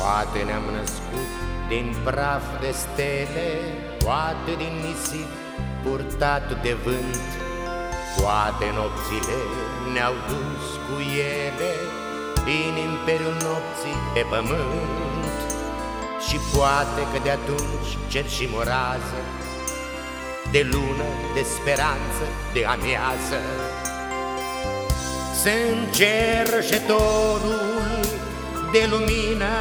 Poate ne-am născut din praf de stele, Poate din nisip purtat de vânt, Poate nopțile ne-au dus cu ele Din imperiul nopții pe pământ. Și poate că de atunci cer și morază De lună, de speranță, de amiază. Sunt cerșetorul de lumină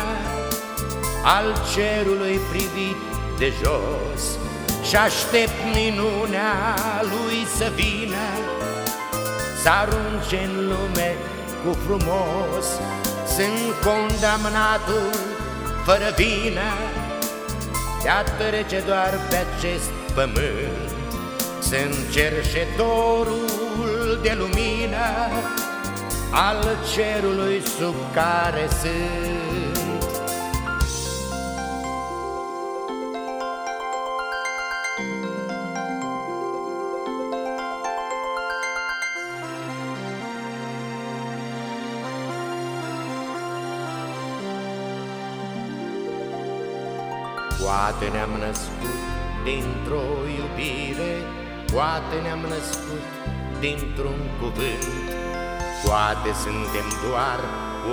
Al cerului privit de jos Și aștept minunea lui să vină Să arunce în lume cu frumos Sunt condamnatul fără vină De a trece doar pe acest pământ Sunt cerșetorul de lumină al cerului sub care sunt. Poate ne-am născut dintr-o iubire, Poate ne-am născut dintr-un cuvânt, Poate suntem doar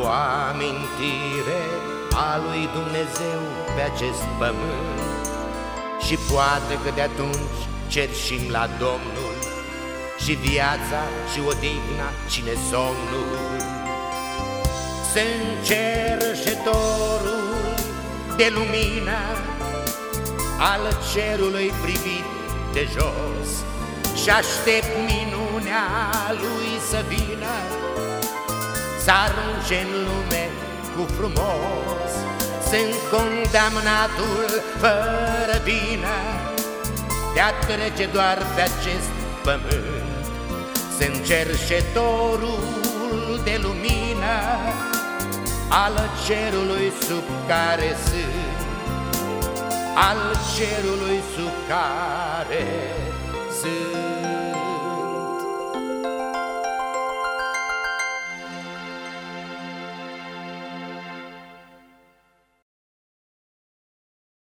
o amintire a lui Dumnezeu pe acest pământ. Și poate că de atunci cerșim la Domnul Și viața și odihna cine somnul. Sunt cerșetorul de lumină Al cerului privit de jos. Și aștept minunea lui să vină să arunce în lume cu frumos. Sunt condamnatul fără vină De a trece doar pe acest pământ. Sunt cerșetorul de lumină Al cerului sub care sunt Al cerului sub care sunt